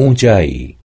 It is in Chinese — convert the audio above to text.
اونجایی